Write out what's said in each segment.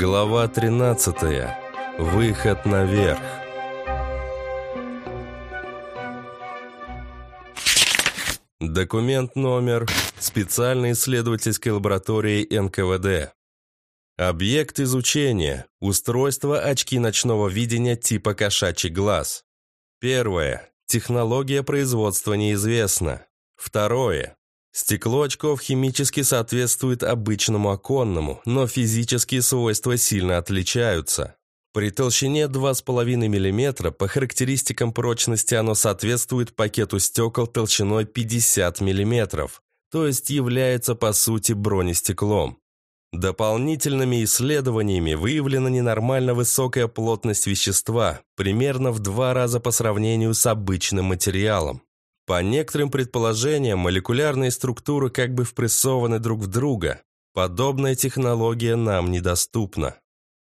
Глава 13. Выход наверх. Документ номер специальной исследовательской лаборатории НКВД. Объект изучения. Устройство очки ночного видения типа кошачий глаз. Первое. Технология производства неизвестна. Второе. Стекло очков химически соответствует обычному оконному, но физические свойства сильно отличаются. При толщине 2,5 мм по характеристикам прочности оно соответствует пакету стекол толщиной 50 мм, то есть является по сути бронестеклом. Дополнительными исследованиями выявлена ненормально высокая плотность вещества, примерно в два раза по сравнению с обычным материалом. По некоторым предположениям, молекулярные структуры как бы впрессованы друг в друга. Подобная технология нам недоступна.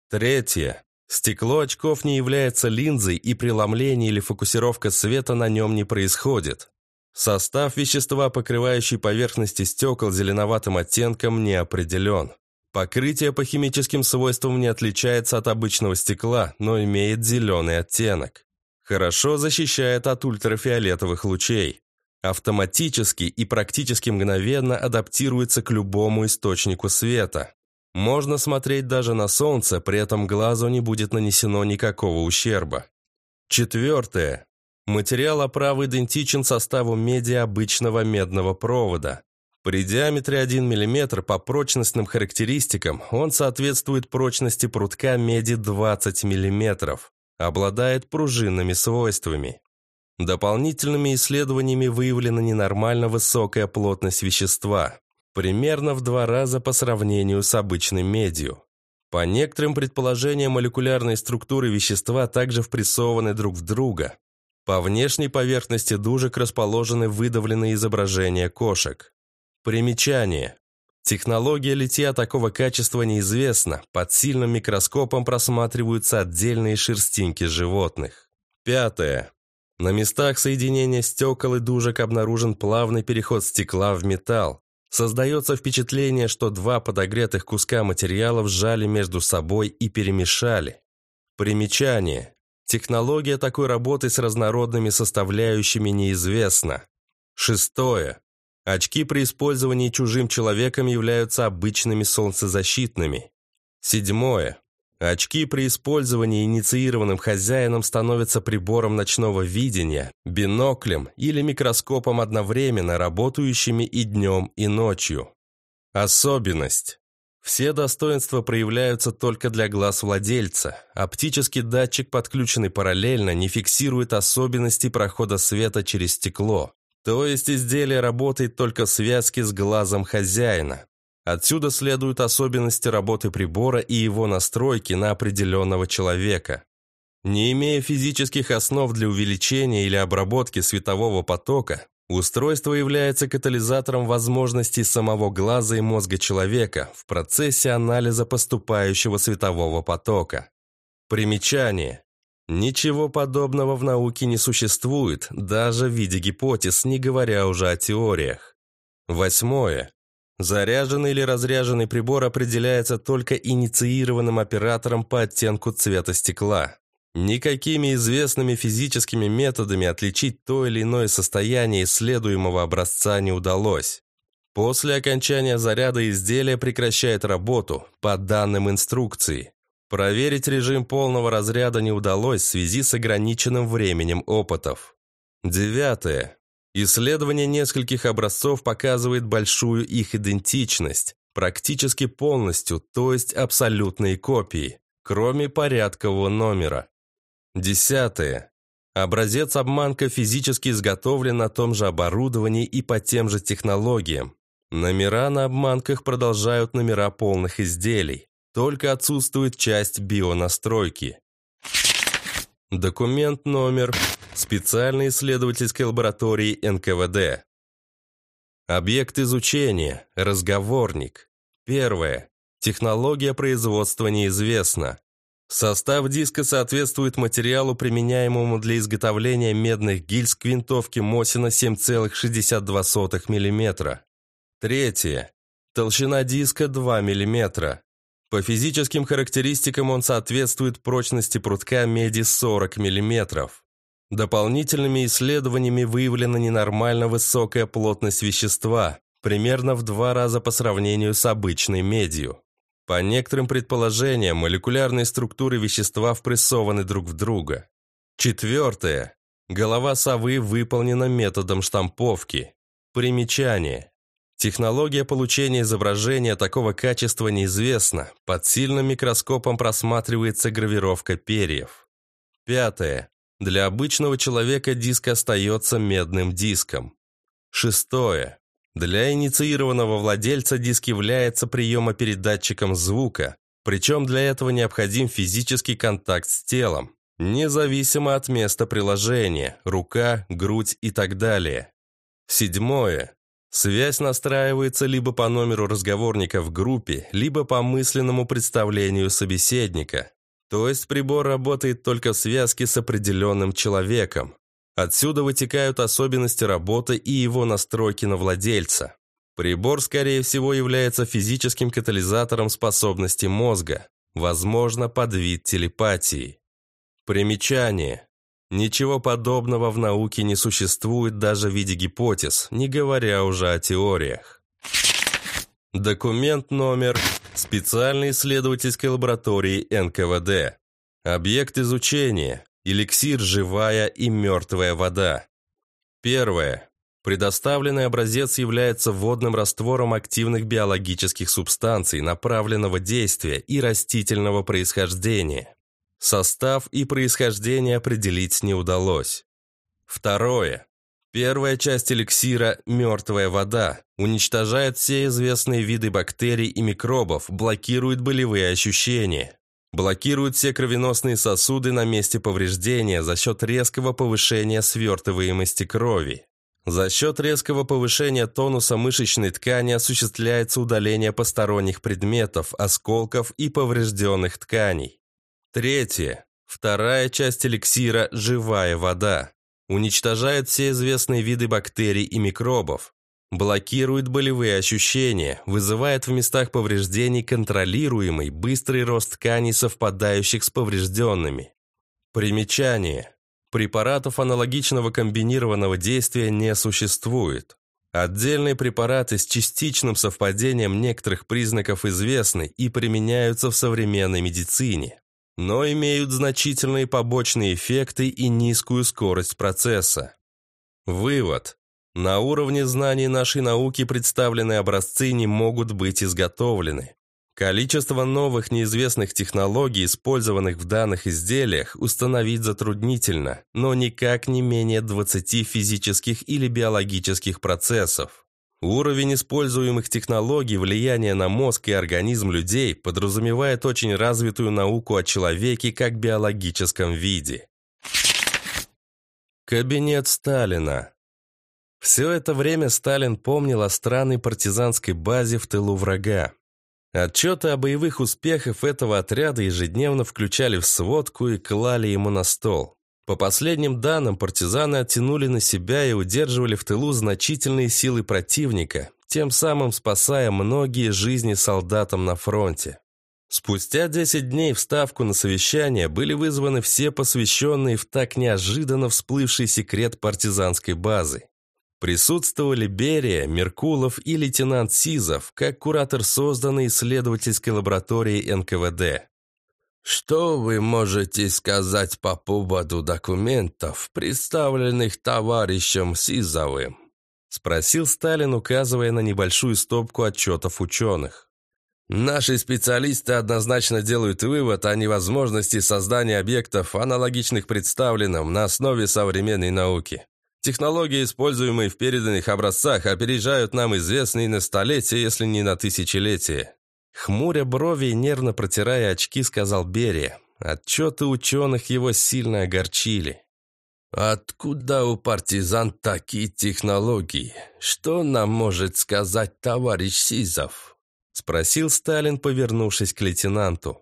Третье. Стекло очков не является линзой, и преломление или фокусировка света на нем не происходит. Состав вещества, покрывающий поверхности стекол зеленоватым оттенком, не определен. Покрытие по химическим свойствам не отличается от обычного стекла, но имеет зеленый оттенок. Хорошо защищает от ультрафиолетовых лучей. Автоматически и практически мгновенно адаптируется к любому источнику света. Можно смотреть даже на солнце, при этом глазу не будет нанесено никакого ущерба. Четвертое. Материал оправы идентичен составу меди обычного медного провода. При диаметре 1 мм по прочностным характеристикам он соответствует прочности прутка меди 20 мм обладает пружинными свойствами. Дополнительными исследованиями выявлена ненормально высокая плотность вещества, примерно в два раза по сравнению с обычной медью. По некоторым предположениям, молекулярные структуры вещества также впрессованы друг в друга. По внешней поверхности дужек расположены выдавленные изображения кошек. Примечание. Технология литья такого качества неизвестна, под сильным микроскопом просматриваются отдельные шерстинки животных. Пятое. На местах соединения стекол и дужек обнаружен плавный переход стекла в металл. Создается впечатление, что два подогретых куска материала сжали между собой и перемешали. Примечание. Технология такой работы с разнородными составляющими неизвестна. Шестое. Очки при использовании чужим человеком являются обычными солнцезащитными. Седьмое. Очки при использовании инициированным хозяином становятся прибором ночного видения, биноклем или микроскопом одновременно, работающими и днем, и ночью. Особенность. Все достоинства проявляются только для глаз владельца. Оптический датчик, подключенный параллельно, не фиксирует особенности прохода света через стекло. То есть изделие работает только в связке с глазом хозяина. Отсюда следуют особенности работы прибора и его настройки на определенного человека. Не имея физических основ для увеличения или обработки светового потока, устройство является катализатором возможностей самого глаза и мозга человека в процессе анализа поступающего светового потока. Примечание. Ничего подобного в науке не существует, даже в виде гипотез, не говоря уже о теориях. Восьмое. Заряженный или разряженный прибор определяется только инициированным оператором по оттенку цвета стекла. Никакими известными физическими методами отличить то или иное состояние исследуемого образца не удалось. После окончания заряда изделие прекращает работу, по данным инструкции. Проверить режим полного разряда не удалось в связи с ограниченным временем опытов. Девятое. Исследование нескольких образцов показывает большую их идентичность, практически полностью, то есть абсолютные копии, кроме порядкового номера. Десятое. Образец обманка физически изготовлен на том же оборудовании и по тем же технологиям. Номера на обманках продолжают номера полных изделий. Только отсутствует часть бионастройки. Документ номер специальной исследовательской лаборатории НКВД. Объект изучения. Разговорник. Первое. Технология производства неизвестна. Состав диска соответствует материалу, применяемому для изготовления медных гильз к винтовке Мосина 7,62 мм. Третье. Толщина диска 2 мм. По физическим характеристикам он соответствует прочности прутка меди 40 мм. Дополнительными исследованиями выявлена ненормально высокая плотность вещества, примерно в два раза по сравнению с обычной медью. По некоторым предположениям, молекулярные структуры вещества впрессованы друг в друга. Четвертое. Голова совы выполнена методом штамповки. Примечание. Технология получения изображения такого качества неизвестна. Под сильным микроскопом просматривается гравировка перьев. Пятое. Для обычного человека диск остается медным диском. Шестое. Для инициированного владельца диск является приемопередатчиком звука, причем для этого необходим физический контакт с телом, независимо от места приложения, рука, грудь и так далее. Седьмое. Связь настраивается либо по номеру разговорника в группе, либо по мысленному представлению собеседника. То есть прибор работает только в связке с определенным человеком. Отсюда вытекают особенности работы и его настройки на владельца. Прибор, скорее всего, является физическим катализатором способности мозга, возможно, под вид телепатии. Примечание. Ничего подобного в науке не существует даже в виде гипотез, не говоря уже о теориях. Документ номер специальной исследовательской лаборатории НКВД. Объект изучения Эликсир «Живая и мертвая вода». Первое. Предоставленный образец является водным раствором активных биологических субстанций направленного действия и растительного происхождения. Состав и происхождение определить не удалось. Второе. Первая часть эликсира «Мертвая вода» уничтожает все известные виды бактерий и микробов, блокирует болевые ощущения. Блокирует все кровеносные сосуды на месте повреждения за счет резкого повышения свертываемости крови. За счет резкого повышения тонуса мышечной ткани осуществляется удаление посторонних предметов, осколков и поврежденных тканей. Третье. Вторая часть эликсира – живая вода. Уничтожает все известные виды бактерий и микробов, Блокирует болевые ощущения, вызывает в местах повреждений контролируемый быстрый рост тканей, совпадающих с поврежденными. Примечание. Препаратов аналогичного комбинированного действия не существует. Отдельные препараты с частичным совпадением некоторых признаков известны и применяются в современной медицине, но имеют значительные побочные эффекты и низкую скорость процесса. Вывод. На уровне знаний нашей науки представленные образцы не могут быть изготовлены. Количество новых неизвестных технологий, использованных в данных изделиях, установить затруднительно, но никак не менее 20 физических или биологических процессов. Уровень используемых технологий влияния на мозг и организм людей подразумевает очень развитую науку о человеке как биологическом виде. Кабинет Сталина все это время Сталин помнил о странной партизанской базе в тылу врага. Отчеты о боевых успехах этого отряда ежедневно включали в сводку и клали ему на стол. По последним данным, партизаны оттянули на себя и удерживали в тылу значительные силы противника, тем самым спасая многие жизни солдатам на фронте. Спустя 10 дней в Ставку на совещание были вызваны все посвященные в так неожиданно всплывший секрет партизанской базы. Присутствовали Берия, Меркулов и лейтенант Сизов, как куратор созданной исследовательской лаборатории НКВД. «Что вы можете сказать по поводу документов, представленных товарищем Сизовым?» Спросил Сталин, указывая на небольшую стопку отчетов ученых. Наши специалисты однозначно делают вывод о невозможности создания объектов, аналогичных представленным на основе современной науки. Технологии, используемые в переданных образцах, опережают нам известные на столетия, если не на тысячелетия. Хмуря брови и нервно протирая очки, сказал Берия. Отчеты ученых его сильно огорчили. «Откуда у партизан такие технологии? Что нам может сказать товарищ Сизов?» Спросил Сталин, повернувшись к лейтенанту.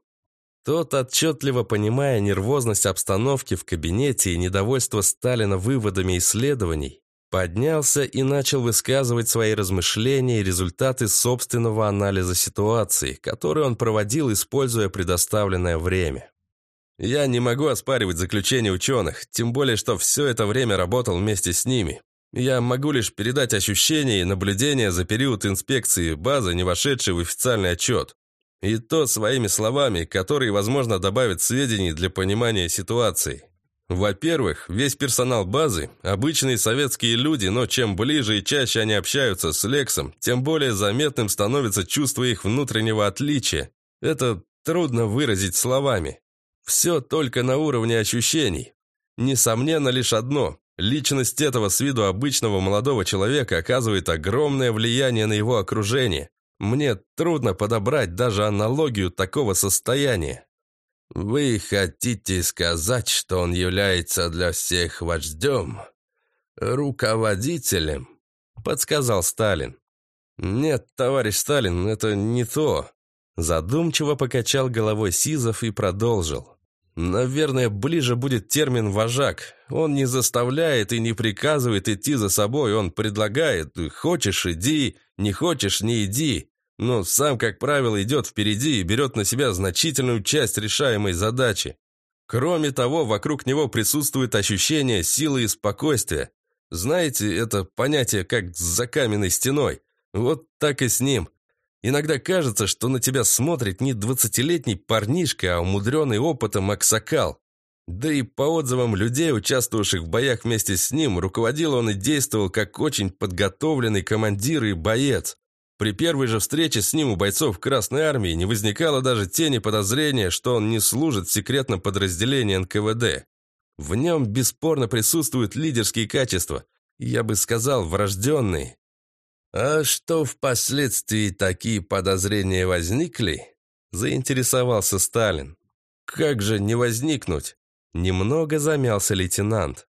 Тот, отчетливо понимая нервозность обстановки в кабинете и недовольство Сталина выводами исследований, Поднялся и начал высказывать свои размышления и результаты собственного анализа ситуации, который он проводил, используя предоставленное время. Я не могу оспаривать заключение ученых, тем более, что все это время работал вместе с ними. Я могу лишь передать ощущения и наблюдения за период инспекции базы, не вошедшей в официальный отчет. И то своими словами, которые, возможно, добавят сведений для понимания ситуации. Во-первых, весь персонал базы – обычные советские люди, но чем ближе и чаще они общаются с Лексом, тем более заметным становится чувство их внутреннего отличия. Это трудно выразить словами. Все только на уровне ощущений. Несомненно лишь одно – личность этого с виду обычного молодого человека оказывает огромное влияние на его окружение. Мне трудно подобрать даже аналогию такого состояния. «Вы хотите сказать, что он является для всех вождем, руководителем?» – подсказал Сталин. «Нет, товарищ Сталин, это не то». Задумчиво покачал головой Сизов и продолжил. Наверное, ближе будет термин «вожак». Он не заставляет и не приказывает идти за собой, он предлагает «хочешь – иди, не хочешь – не иди». Но сам, как правило, идет впереди и берет на себя значительную часть решаемой задачи. Кроме того, вокруг него присутствует ощущение силы и спокойствия. Знаете, это понятие как за каменной стеной. Вот так и с ним. Иногда кажется, что на тебя смотрит не двадцатилетний парнишка, а умудренный опытом аксакал. Да и по отзывам людей, участвовавших в боях вместе с ним, руководил он и действовал как очень подготовленный командир и боец. При первой же встрече с ним у бойцов Красной Армии не возникало даже тени подозрения, что он не служит в секретном подразделении НКВД. В нем бесспорно присутствуют лидерские качества, я бы сказал, врожденные. «А что впоследствии такие подозрения возникли?» – заинтересовался Сталин. «Как же не возникнуть?» Немного замялся лейтенант.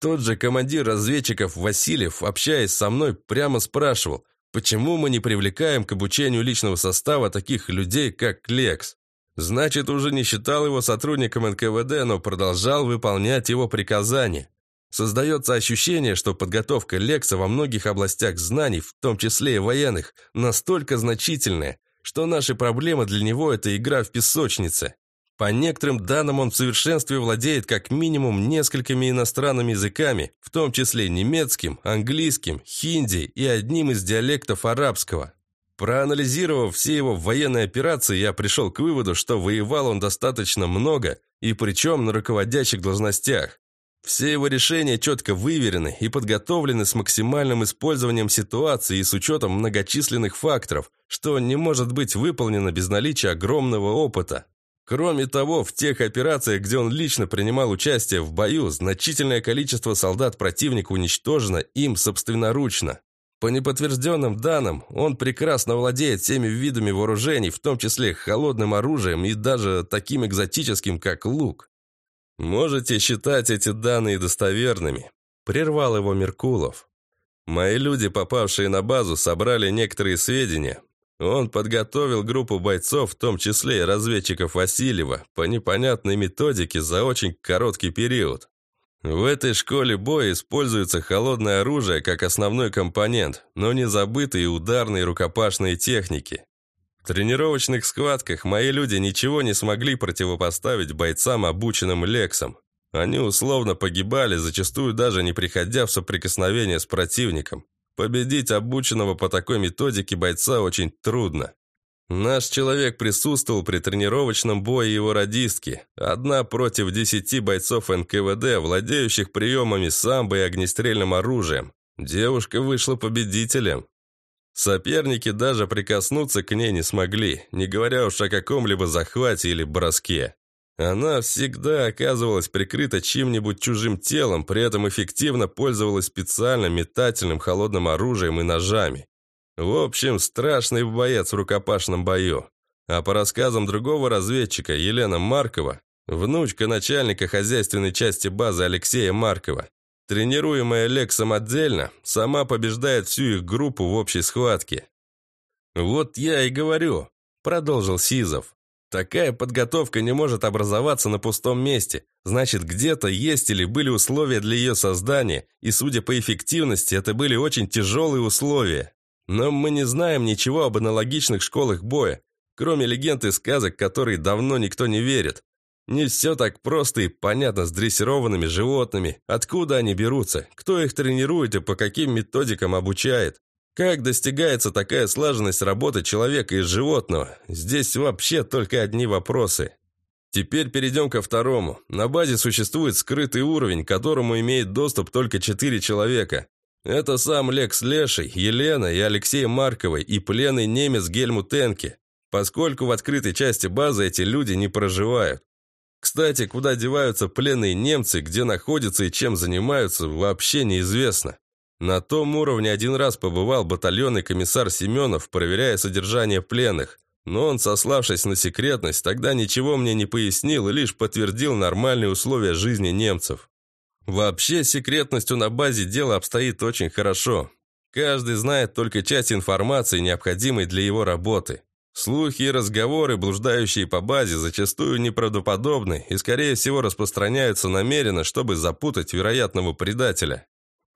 Тот же командир разведчиков Васильев, общаясь со мной, прямо спрашивал, почему мы не привлекаем к обучению личного состава таких людей, как Лекс. Значит, уже не считал его сотрудником НКВД, но продолжал выполнять его приказания. Создается ощущение, что подготовка Лекса во многих областях знаний, в том числе и военных, настолько значительная, что наши проблемы для него – это игра в песочнице. По некоторым данным, он в совершенстве владеет как минимум несколькими иностранными языками, в том числе немецким, английским, хинди и одним из диалектов арабского. Проанализировав все его военные операции, я пришел к выводу, что воевал он достаточно много, и причем на руководящих должностях. Все его решения четко выверены и подготовлены с максимальным использованием ситуации и с учетом многочисленных факторов, что не может быть выполнено без наличия огромного опыта. Кроме того, в тех операциях, где он лично принимал участие в бою, значительное количество солдат противника уничтожено им собственноручно. По неподтвержденным данным, он прекрасно владеет всеми видами вооружений, в том числе холодным оружием и даже таким экзотическим, как лук. «Можете считать эти данные достоверными», – прервал его Меркулов. «Мои люди, попавшие на базу, собрали некоторые сведения. Он подготовил группу бойцов, в том числе и разведчиков Васильева, по непонятной методике за очень короткий период. В этой школе боя используется холодное оружие как основной компонент, но не забытые ударные рукопашные техники. В тренировочных схватках мои люди ничего не смогли противопоставить бойцам, обученным Лексом. Они условно погибали, зачастую даже не приходя в соприкосновение с противником. Победить обученного по такой методике бойца очень трудно. Наш человек присутствовал при тренировочном бое его радистки. Одна против десяти бойцов НКВД, владеющих приемами самбо и огнестрельным оружием. Девушка вышла победителем. Соперники даже прикоснуться к ней не смогли, не говоря уж о каком-либо захвате или броске. Она всегда оказывалась прикрыта чьим-нибудь чужим телом, при этом эффективно пользовалась специальным метательным холодным оружием и ножами. В общем, страшный боец в рукопашном бою. А по рассказам другого разведчика, Елена Маркова, внучка начальника хозяйственной части базы Алексея Маркова, Тренируемая Лексом отдельно, сама побеждает всю их группу в общей схватке. «Вот я и говорю», — продолжил Сизов. Такая подготовка не может образоваться на пустом месте. Значит, где-то есть или были условия для ее создания, и, судя по эффективности, это были очень тяжелые условия. Но мы не знаем ничего об аналогичных школах боя, кроме легенд и сказок, которые давно никто не верит. Не все так просто и понятно с дрессированными животными, откуда они берутся, кто их тренирует и по каким методикам обучает. Как достигается такая слаженность работы человека и животного? Здесь вообще только одни вопросы. Теперь перейдем ко второму. На базе существует скрытый уровень, к которому имеет доступ только четыре человека. Это сам Лекс Леший, Елена и Алексей Марковой и пленный немец Гельмут Энке, поскольку в открытой части базы эти люди не проживают. Кстати, куда деваются пленные немцы, где находятся и чем занимаются, вообще неизвестно. На том уровне один раз побывал батальонный комиссар Семенов, проверяя содержание пленных, но он, сославшись на секретность, тогда ничего мне не пояснил и лишь подтвердил нормальные условия жизни немцев. Вообще, секретностью на базе дело обстоит очень хорошо. Каждый знает только часть информации, необходимой для его работы. Слухи и разговоры, блуждающие по базе, зачастую неправдоподобны и, скорее всего, распространяются намеренно, чтобы запутать вероятного предателя.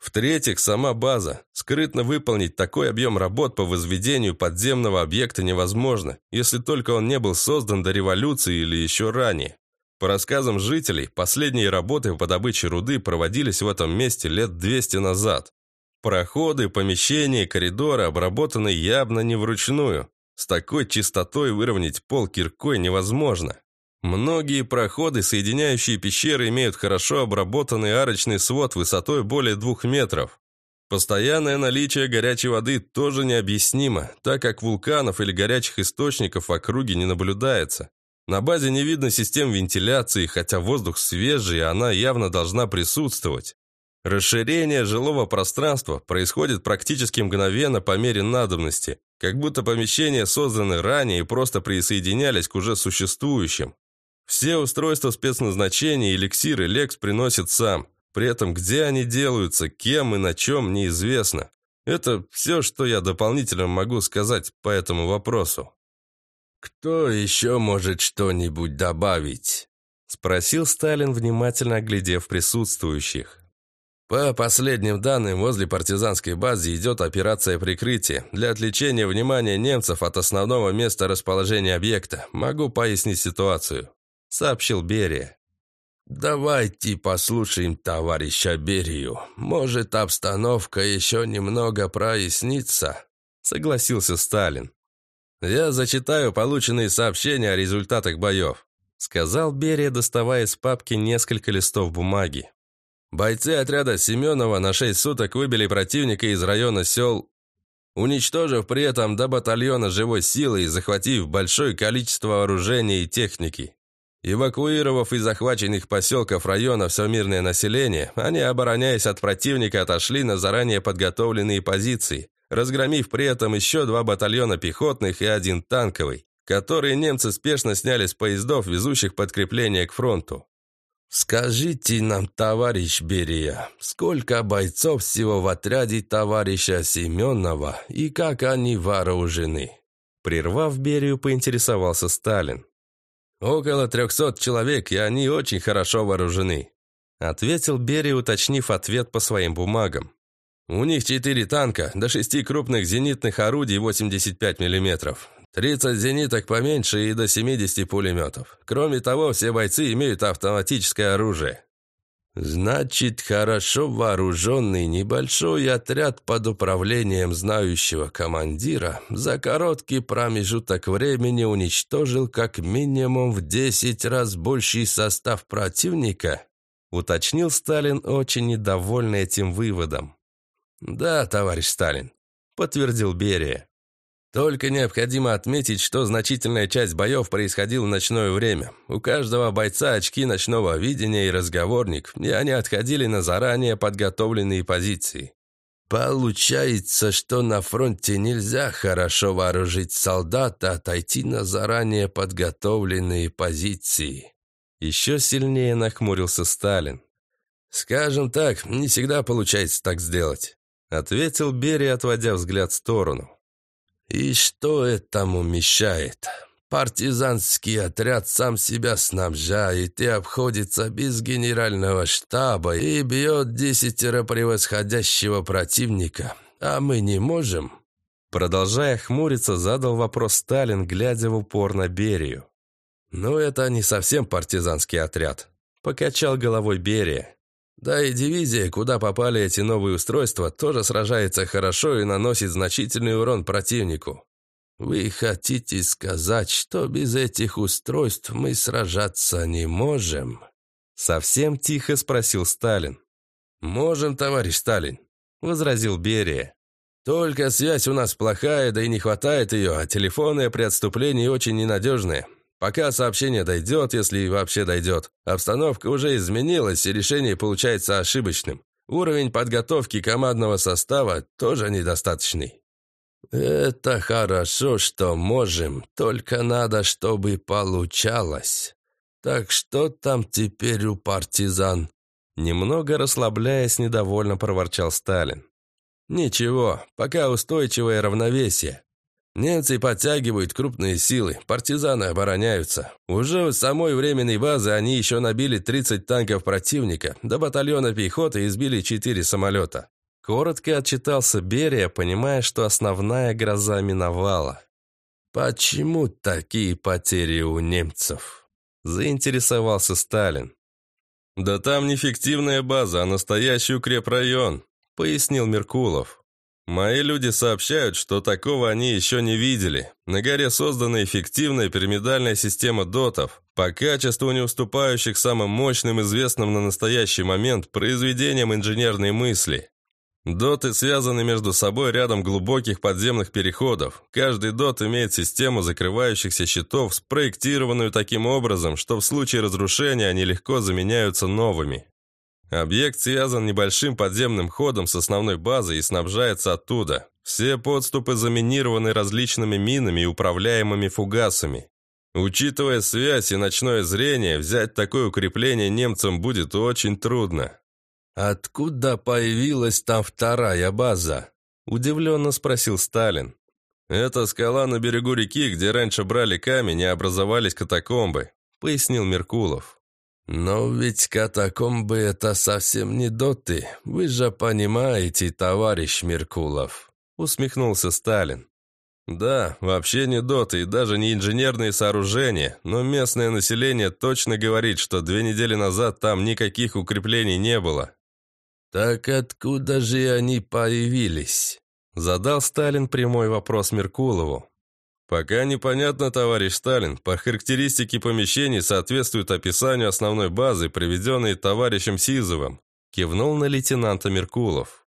В-третьих, сама база. Скрытно выполнить такой объем работ по возведению подземного объекта невозможно, если только он не был создан до революции или еще ранее. По рассказам жителей, последние работы по добыче руды проводились в этом месте лет 200 назад. Проходы, помещения, коридоры обработаны явно не вручную. С такой чистотой выровнять пол киркой невозможно. Многие проходы, соединяющие пещеры, имеют хорошо обработанный арочный свод высотой более двух метров. Постоянное наличие горячей воды тоже необъяснимо, так как вулканов или горячих источников в округе не наблюдается. На базе не видно систем вентиляции, хотя воздух свежий, и она явно должна присутствовать. Расширение жилого пространства происходит практически мгновенно по мере надобности, как будто помещения созданы ранее и просто присоединялись к уже существующим. Все устройства спецназначения эликсиры Лекс приносит сам. При этом где они делаются, кем и на чем, неизвестно. Это все, что я дополнительно могу сказать по этому вопросу. «Кто еще может что-нибудь добавить?» Спросил Сталин, внимательно оглядев присутствующих. По последним данным, возле партизанской базы идет операция прикрытия для отвлечения внимания немцев от основного места расположения объекта. Могу пояснить ситуацию сообщил Берия. «Давайте послушаем товарища Берию. Может, обстановка еще немного прояснится?» Согласился Сталин. «Я зачитаю полученные сообщения о результатах боев», сказал Берия, доставая из папки несколько листов бумаги. Бойцы отряда Семенова на шесть суток выбили противника из района сел, уничтожив при этом до батальона живой силы и захватив большое количество вооружения и техники. Эвакуировав из захваченных поселков района все мирное население, они, обороняясь от противника, отошли на заранее подготовленные позиции, разгромив при этом еще два батальона пехотных и один танковый, которые немцы спешно сняли с поездов, везущих подкрепление к фронту. «Скажите нам, товарищ Берия, сколько бойцов всего в отряде товарища Семенова и как они вооружены?» Прервав Берию, поинтересовался Сталин. «Около трехсот человек, и они очень хорошо вооружены», ответил Берри, уточнив ответ по своим бумагам. «У них четыре танка, до шести крупных зенитных орудий 85 мм, 30 зениток поменьше и до 70 пулеметов. Кроме того, все бойцы имеют автоматическое оружие. Значит, хорошо вооруженный небольшой отряд под управлением знающего командира за короткий промежуток времени уничтожил как минимум в 10 раз больший состав противника, уточнил Сталин, очень недовольный этим выводом. «Да, товарищ Сталин», — подтвердил Берия. Только необходимо отметить, что значительная часть боев происходила в ночное время. У каждого бойца очки ночного видения и разговорник, и они отходили на заранее подготовленные позиции. Получается, что на фронте нельзя хорошо вооружить солдата, отойти на заранее подготовленные позиции. Еще сильнее нахмурился Сталин. «Скажем так, не всегда получается так сделать», ответил Берия, отводя взгляд в сторону. «И что этому мешает?» Партизанский отряд сам себя снабжает и обходится без генерального штаба и бьет десятеро превосходящего противника. А мы не можем?» Продолжая хмуриться, задал вопрос Сталин, глядя в упор на Берию. «Ну, это не совсем партизанский отряд», — покачал головой Берия. «Да и дивизия, куда попали эти новые устройства, тоже сражается хорошо и наносит значительный урон противнику. Вы хотите сказать, что без этих устройств мы сражаться не можем?» Совсем тихо спросил Сталин. «Можем, товарищ Сталин», — возразил Берия. Только связь у нас плохая, да и не хватает ее, а телефоны при отступлении очень ненадежные. Пока сообщение дойдет, если вообще дойдет, обстановка уже изменилась, и решение получается ошибочным. Уровень подготовки командного состава тоже недостаточный. Это хорошо, что можем, только надо, чтобы получалось. Так что там теперь у партизан? Немного расслабляясь, недовольно проворчал Сталин. «Ничего, пока устойчивое равновесие. Немцы подтягивают крупные силы, партизаны обороняются. Уже с самой временной базы они еще набили 30 танков противника, до батальона пехоты избили 4 самолета». Коротко отчитался Берия, понимая, что основная гроза миновала. «Почему такие потери у немцев?» Заинтересовался Сталин. «Да там не фиктивная база, а настоящий укрепрайон пояснил Меркулов. «Мои люди сообщают, что такого они еще не видели. На горе создана эффективная пирамидальная система дотов, по качеству не уступающих самым мощным известным на настоящий момент произведениям инженерной мысли. Доты связаны между собой рядом глубоких подземных переходов. Каждый дот имеет систему закрывающихся щитов, спроектированную таким образом, что в случае разрушения они легко заменяются новыми. Объект связан небольшим подземным ходом с основной базой и снабжается оттуда. Все подступы заминированы различными минами и управляемыми фугасами. Учитывая связь и ночное зрение, взять такое укрепление немцам будет очень трудно. «Откуда появилась там вторая база?» – удивленно спросил Сталин. «Это скала на берегу реки, где раньше брали камень и образовались катакомбы», – пояснил Меркулов. «Но ведь катакомбы — это совсем не доты. Вы же понимаете, товарищ Меркулов», — усмехнулся Сталин. «Да, вообще не доты и даже не инженерные сооружения, но местное население точно говорит, что две недели назад там никаких укреплений не было». «Так откуда же они появились?» Задал Сталин прямой вопрос Меркулову. «Пока непонятно, товарищ Сталин. По характеристике помещений соответствуют описанию основной базы, приведенной товарищем Сизовым», кивнул на лейтенанта Меркулов.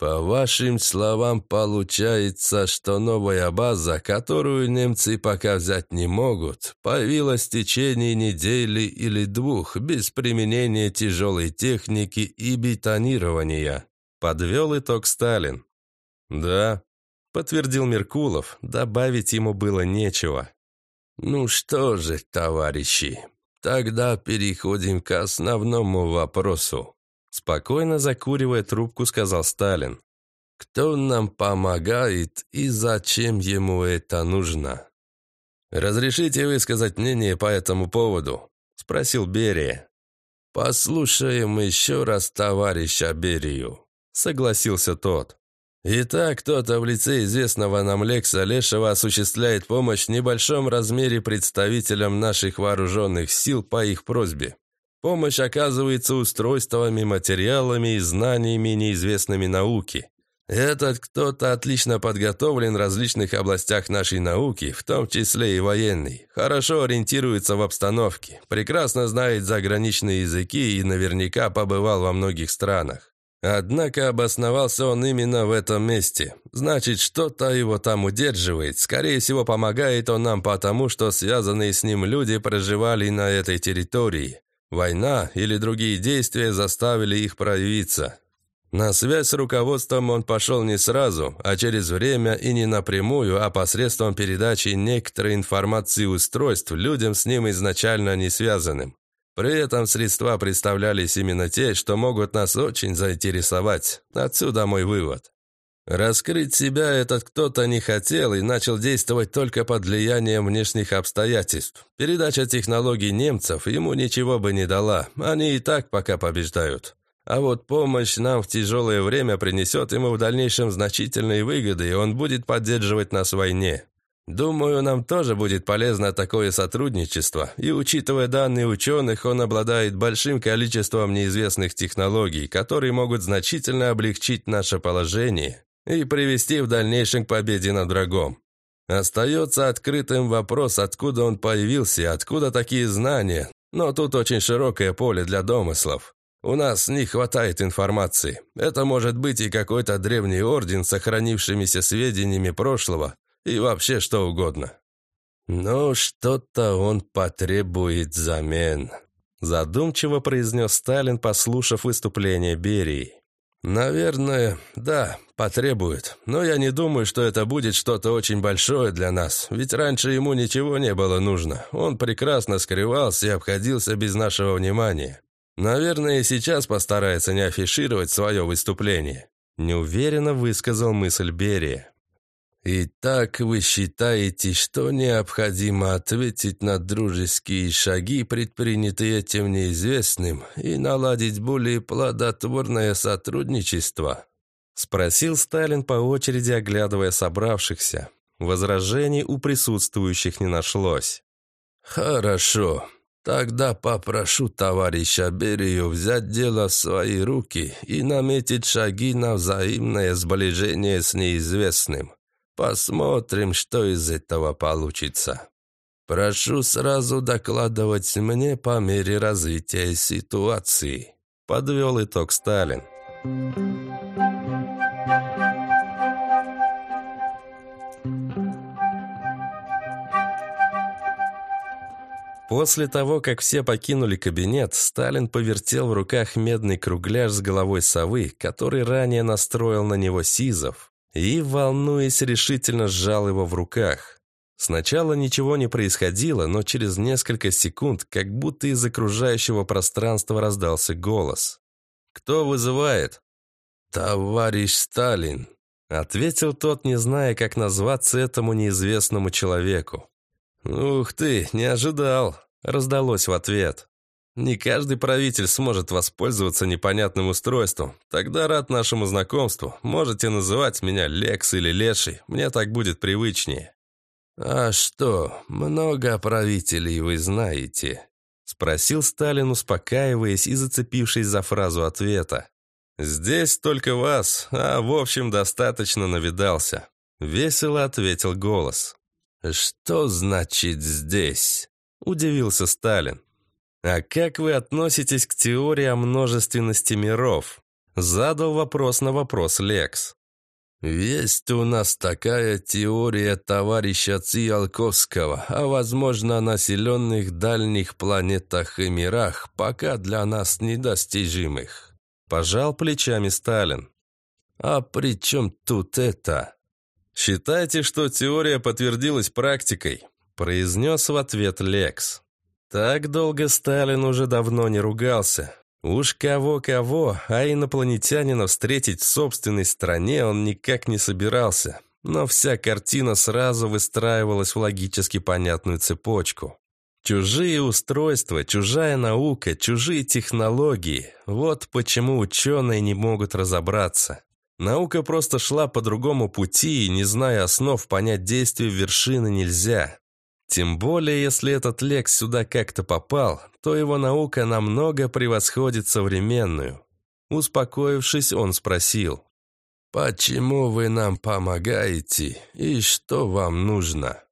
«По вашим словам, получается, что новая база, которую немцы пока взять не могут, появилась в течение недели или двух без применения тяжелой техники и бетонирования», подвел итог Сталин. «Да, подтвердил Меркулов, добавить ему было нечего. «Ну что же, товарищи, тогда переходим к основному вопросу», спокойно закуривая трубку, сказал Сталин. «Кто нам помогает и зачем ему это нужно?» «Разрешите высказать мнение по этому поводу?» спросил Берия. «Послушаем еще раз товарища Берию», согласился тот. Итак, кто-то в лице известного нам Лекса Лешева осуществляет помощь в небольшом размере представителям наших вооруженных сил по их просьбе. Помощь оказывается устройствами, материалами и знаниями неизвестными науки. Этот кто-то отлично подготовлен в различных областях нашей науки, в том числе и военный. Хорошо ориентируется в обстановке, прекрасно знает заграничные языки и наверняка побывал во многих странах. Однако обосновался он именно в этом месте. Значит, что-то его там удерживает. Скорее всего, помогает он нам потому, что связанные с ним люди проживали на этой территории. Война или другие действия заставили их проявиться. На связь с руководством он пошел не сразу, а через время и не напрямую, а посредством передачи некоторой информации устройств людям с ним изначально не связанным. При этом средства представлялись именно те, что могут нас очень заинтересовать. Отсюда мой вывод. Раскрыть себя этот кто-то не хотел и начал действовать только под влиянием внешних обстоятельств. Передача технологий немцев ему ничего бы не дала, они и так пока побеждают. А вот помощь нам в тяжелое время принесет ему в дальнейшем значительные выгоды, и он будет поддерживать нас в войне. Думаю, нам тоже будет полезно такое сотрудничество, и учитывая данные ученых, он обладает большим количеством неизвестных технологий, которые могут значительно облегчить наше положение и привести в дальнейшем к победе над врагом. Остается открытым вопрос, откуда он появился и откуда такие знания, но тут очень широкое поле для домыслов. У нас не хватает информации. Это может быть и какой-то древний орден с сохранившимися сведениями прошлого, и вообще что угодно. Но что-то он потребует взамен», – задумчиво произнес Сталин, послушав выступление Берии. «Наверное, да, потребует. Но я не думаю, что это будет что-то очень большое для нас, ведь раньше ему ничего не было нужно. Он прекрасно скрывался и обходился без нашего внимания. Наверное, и сейчас постарается не афишировать свое выступление». Неуверенно высказал мысль Берия. «Итак, вы считаете, что необходимо ответить на дружеские шаги, предпринятые этим неизвестным, и наладить более плодотворное сотрудничество?» Спросил Сталин по очереди, оглядывая собравшихся. Возражений у присутствующих не нашлось. «Хорошо. Тогда попрошу товарища Берию взять дело в свои руки и наметить шаги на взаимное сближение с неизвестным. Посмотрим, что из этого получится. Прошу сразу докладывать мне по мере развития ситуации. Подвел итог Сталин. После того, как все покинули кабинет, Сталин повертел в руках медный кругляш с головой совы, который ранее настроил на него Сизов, и, волнуясь, решительно сжал его в руках. Сначала ничего не происходило, но через несколько секунд, как будто из окружающего пространства раздался голос. «Кто вызывает?» «Товарищ Сталин», — ответил тот, не зная, как назваться этому неизвестному человеку. «Ух ты, не ожидал», — раздалось в ответ. Не каждый правитель сможет воспользоваться непонятным устройством. Тогда рад нашему знакомству. Можете называть меня Лекс или Леший. Мне так будет привычнее». «А что, много правителей вы знаете?» Спросил Сталин, успокаиваясь и зацепившись за фразу ответа. «Здесь только вас, а в общем достаточно навидался», — весело ответил голос. «Что значит здесь?» — удивился Сталин. «А как вы относитесь к теории о множественности миров?» Задал вопрос на вопрос Лекс. «Есть у нас такая теория товарища Циолковского о, возможно, населенных дальних планетах и мирах, пока для нас недостижимых». Пожал плечами Сталин. «А при чем тут это?» «Считайте, что теория подтвердилась практикой», произнес в ответ Лекс. Так долго Сталин уже давно не ругался. Уж кого-кого, а инопланетянина встретить в собственной стране он никак не собирался. Но вся картина сразу выстраивалась в логически понятную цепочку. Чужие устройства, чужая наука, чужие технологии. Вот почему ученые не могут разобраться. Наука просто шла по другому пути, и, не зная основ, понять действия вершины нельзя. Тем более, если этот Лекс сюда как-то попал, то его наука намного превосходит современную. Успокоившись, он спросил. «Почему вы нам помогаете и что вам нужно?»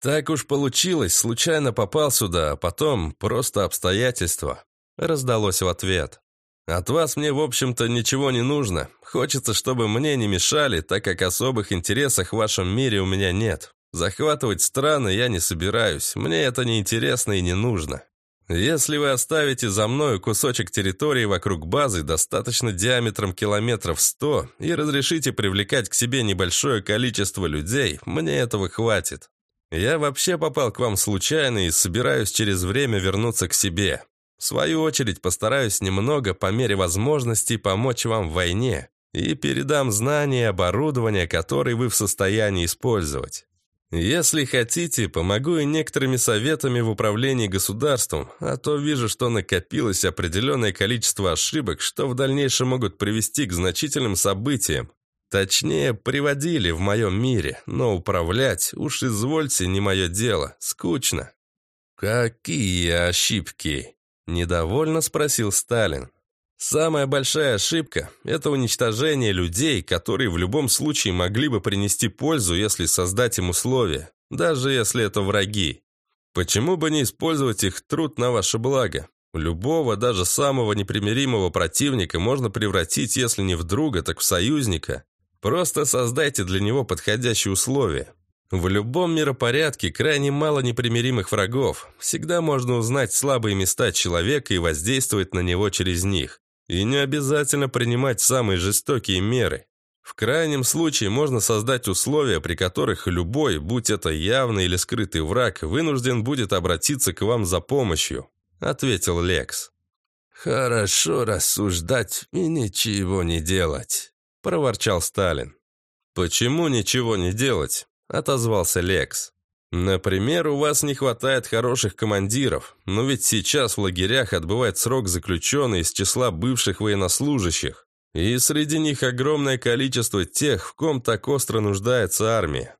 «Так уж получилось, случайно попал сюда, а потом просто обстоятельства», раздалось в ответ. «От вас мне, в общем-то, ничего не нужно. Хочется, чтобы мне не мешали, так как особых интересов в вашем мире у меня нет. Захватывать страны я не собираюсь, мне это не интересно и не нужно. Если вы оставите за мною кусочек территории вокруг базы достаточно диаметром километров 100 и разрешите привлекать к себе небольшое количество людей, мне этого хватит. Я вообще попал к вам случайно и собираюсь через время вернуться к себе. В свою очередь постараюсь немного по мере возможностей помочь вам в войне, и передам знания и оборудование, которые вы в состоянии использовать. Если хотите, помогу и некоторыми советами в управлении государством, а то вижу, что накопилось определенное количество ошибок, что в дальнейшем могут привести к значительным событиям. Точнее, приводили в моем мире, но управлять, уж извольте, не мое дело, скучно. «Какие ошибки?» – недовольно спросил Сталин. Самая большая ошибка – это уничтожение людей, которые в любом случае могли бы принести пользу, если создать им условия, даже если это враги. Почему бы не использовать их труд на ваше благо? Любого, даже самого непримиримого противника можно превратить, если не в друга, так в союзника. Просто создайте для него подходящие условия. В любом миропорядке крайне мало непримиримых врагов. Всегда можно узнать слабые места человека и воздействовать на него через них. И не обязательно принимать самые жестокие меры. В крайнем случае можно создать условия, при которых любой, будь это явный или скрытый враг, вынужден будет обратиться к вам за помощью», — ответил Лекс. «Хорошо рассуждать и ничего не делать», — проворчал Сталин. «Почему ничего не делать?» — отозвался Лекс. Например, у вас не хватает хороших командиров, но ведь сейчас в лагерях отбывает срок заключенный из числа бывших военнослужащих, и среди них огромное количество тех, в ком так остро нуждается армия.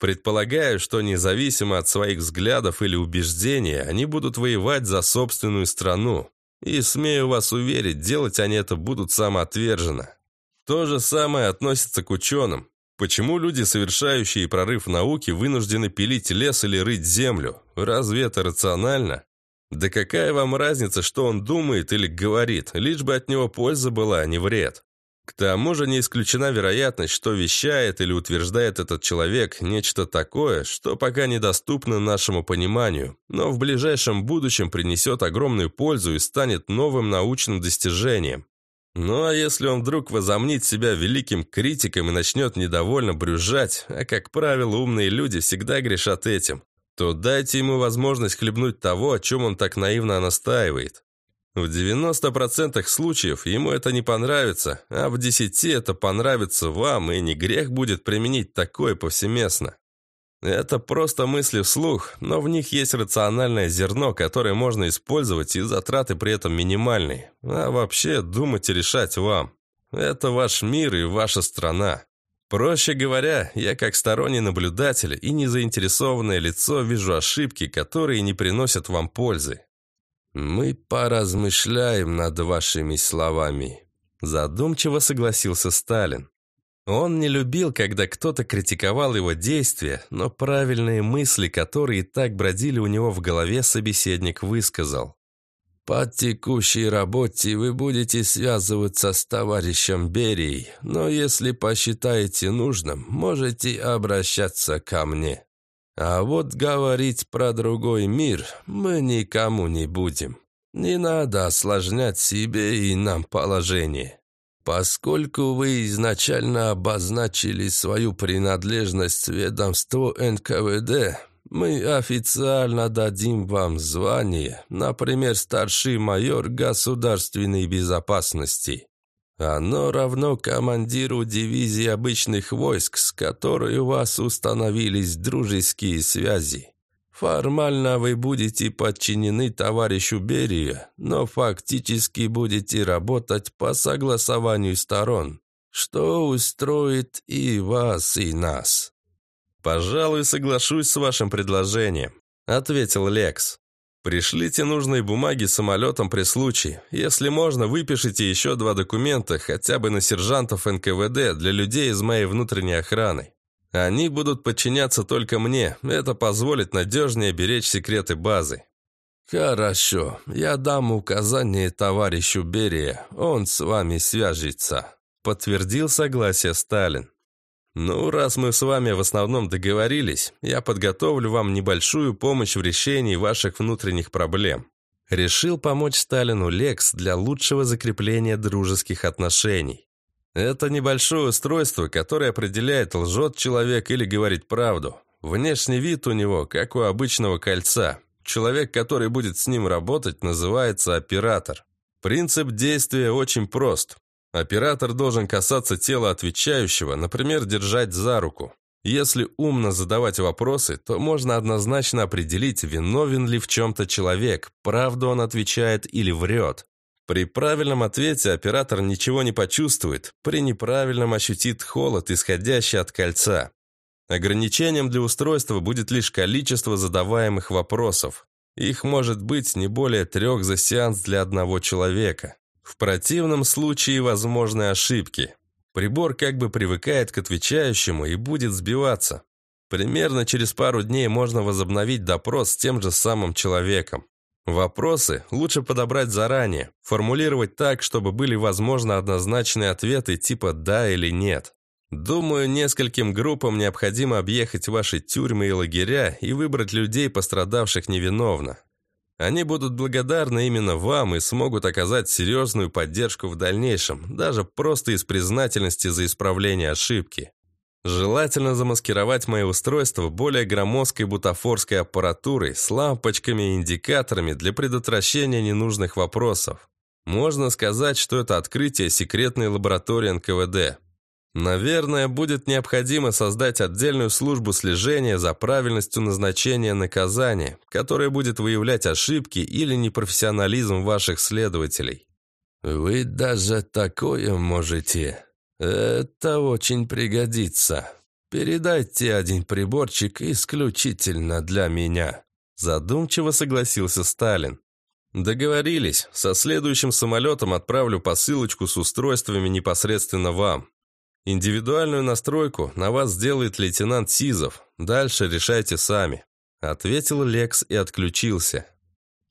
Предполагаю, что независимо от своих взглядов или убеждений, они будут воевать за собственную страну. И, смею вас уверить, делать они это будут самоотверженно. То же самое относится к ученым. Почему люди, совершающие прорыв в науке, вынуждены пилить лес или рыть землю? Разве это рационально? Да какая вам разница, что он думает или говорит, лишь бы от него польза была, а не вред? К тому же не исключена вероятность, что вещает или утверждает этот человек нечто такое, что пока недоступно нашему пониманию, но в ближайшем будущем принесет огромную пользу и станет новым научным достижением. Ну а если он вдруг возомнит себя великим критиком и начнет недовольно брюзжать, а как правило умные люди всегда грешат этим, то дайте ему возможность хлебнуть того, о чем он так наивно настаивает. В 90% случаев ему это не понравится, а в 10% это понравится вам, и не грех будет применить такое повсеместно. Это просто мысли вслух, но в них есть рациональное зерно, которое можно использовать, и затраты при этом минимальные. А вообще, думать и решать вам. Это ваш мир и ваша страна. Проще говоря, я как сторонний наблюдатель и незаинтересованное лицо вижу ошибки, которые не приносят вам пользы. «Мы поразмышляем над вашими словами», – задумчиво согласился Сталин. Он не любил, когда кто-то критиковал его действия, но правильные мысли, которые так бродили у него в голове, собеседник высказал. «По текущей работе вы будете связываться с товарищем Берией, но если посчитаете нужным, можете обращаться ко мне. А вот говорить про другой мир мы никому не будем. Не надо осложнять себе и нам положение». Поскольку вы изначально обозначили свою принадлежность ведомству НКВД, мы официально дадим вам звание, например, старший майор государственной безопасности. Оно равно командиру дивизии обычных войск, с которой у вас установились дружеские связи. Формально вы будете подчинены товарищу Берия, но фактически будете работать по согласованию сторон, что устроит и вас, и нас». «Пожалуй, соглашусь с вашим предложением», — ответил Лекс. «Пришлите нужные бумаги самолетом при случае. Если можно, выпишите еще два документа, хотя бы на сержантов НКВД для людей из моей внутренней охраны. Они будут подчиняться только мне. Это позволит надежнее беречь секреты базы. «Хорошо, я дам указание товарищу Берия, он с вами свяжется», подтвердил согласие Сталин. «Ну, раз мы с вами в основном договорились, я подготовлю вам небольшую помощь в решении ваших внутренних проблем». Решил помочь Сталину Лекс для лучшего закрепления дружеских отношений. Это небольшое устройство, которое определяет, лжет человек или говорит правду. Внешний вид у него, как у обычного кольца. Человек, который будет с ним работать, называется оператор. Принцип действия очень прост. Оператор должен касаться тела отвечающего, например, держать за руку. Если умно задавать вопросы, то можно однозначно определить, виновен ли в чем-то человек, правду он отвечает или врет. При правильном ответе оператор ничего не почувствует, при неправильном ощутит холод, исходящий от кольца. Ограничением для устройства будет лишь количество задаваемых вопросов. Их может быть не более трех за сеанс для одного человека. В противном случае возможны ошибки. Прибор как бы привыкает к отвечающему и будет сбиваться. Примерно через пару дней можно возобновить допрос с тем же самым человеком. Вопросы лучше подобрать заранее, формулировать так, чтобы были возможны однозначные ответы типа «да» или «нет». Думаю, нескольким группам необходимо объехать ваши тюрьмы и лагеря и выбрать людей, пострадавших невиновно. Они будут благодарны именно вам и смогут оказать серьезную поддержку в дальнейшем, даже просто из признательности за исправление ошибки. Желательно замаскировать мои устройства более громоздкой бутафорской аппаратурой с лампочками и индикаторами для предотвращения ненужных вопросов. Можно сказать, что это открытие секретной лаборатории НКВД. Наверное, будет необходимо создать отдельную службу слежения за правильностью назначения наказания, которая будет выявлять ошибки или непрофессионализм ваших следователей. Вы даже такое можете. Это очень пригодится. Передайте один приборчик исключительно для меня. Задумчиво согласился Сталин. Договорились. Со следующим самолетом отправлю посылочку с устройствами непосредственно вам. «Индивидуальную настройку на вас сделает лейтенант Сизов. Дальше решайте сами», — ответил Лекс и отключился.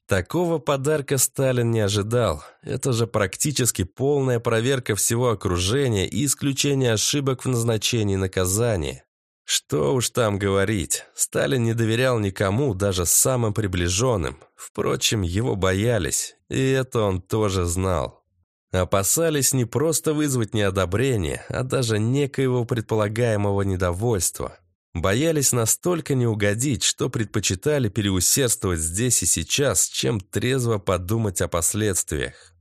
Такого подарка Сталин не ожидал. Это же практически полная проверка всего окружения и исключение ошибок в назначении наказания. Что уж там говорить, Сталин не доверял никому, даже самым приближенным. Впрочем, его боялись, и это он тоже знал. Опасались не просто вызвать неодобрение, а даже некоего предполагаемого недовольства. Боялись настолько не угодить, что предпочитали переусердствовать здесь и сейчас, чем трезво подумать о последствиях.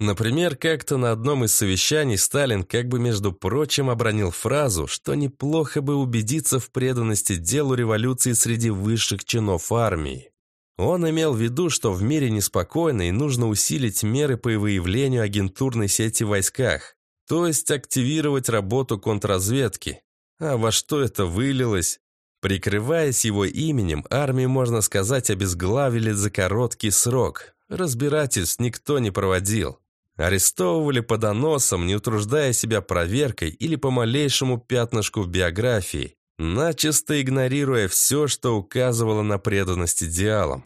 Например, как-то на одном из совещаний Сталин как бы, между прочим, обронил фразу, что неплохо бы убедиться в преданности делу революции среди высших чинов армии. Он имел в виду, что в мире неспокойно и нужно усилить меры по выявлению агентурной сети в войсках, то есть активировать работу контрразведки. А во что это вылилось? Прикрываясь его именем, армию, можно сказать, обезглавили за короткий срок. Разбирательств никто не проводил. Арестовывали по доносам, не утруждая себя проверкой или по малейшему пятнышку в биографии начисто игнорируя все, что указывало на преданность идеалам.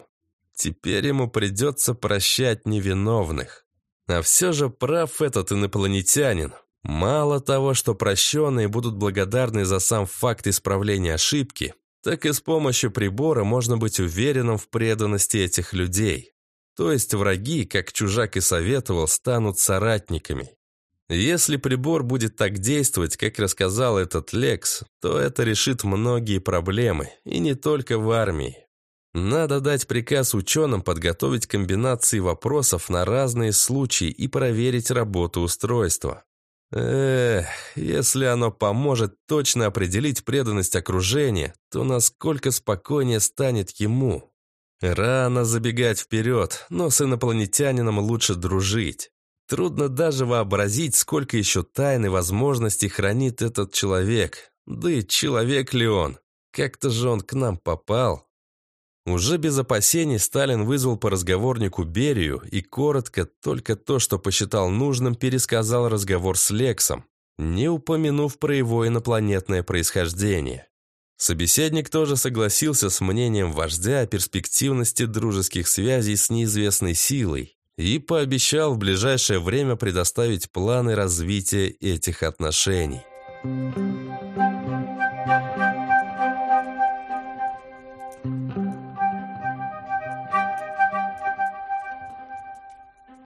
Теперь ему придется прощать невиновных. А все же прав этот инопланетянин. Мало того, что прощенные будут благодарны за сам факт исправления ошибки, так и с помощью прибора можно быть уверенным в преданности этих людей. То есть враги, как чужак и советовал, станут соратниками. Если прибор будет так действовать, как рассказал этот Лекс, то это решит многие проблемы, и не только в армии. Надо дать приказ ученым подготовить комбинации вопросов на разные случаи и проверить работу устройства. Эх, если оно поможет точно определить преданность окружения, то насколько спокойнее станет ему. Рано забегать вперед, но с инопланетянином лучше дружить. Трудно даже вообразить, сколько еще тайн и возможностей хранит этот человек. Да и человек ли он? Как-то же он к нам попал. Уже без опасений Сталин вызвал по разговорнику Берию и коротко, только то, что посчитал нужным, пересказал разговор с Лексом, не упомянув про его инопланетное происхождение. Собеседник тоже согласился с мнением вождя о перспективности дружеских связей с неизвестной силой и пообещал в ближайшее время предоставить планы развития этих отношений.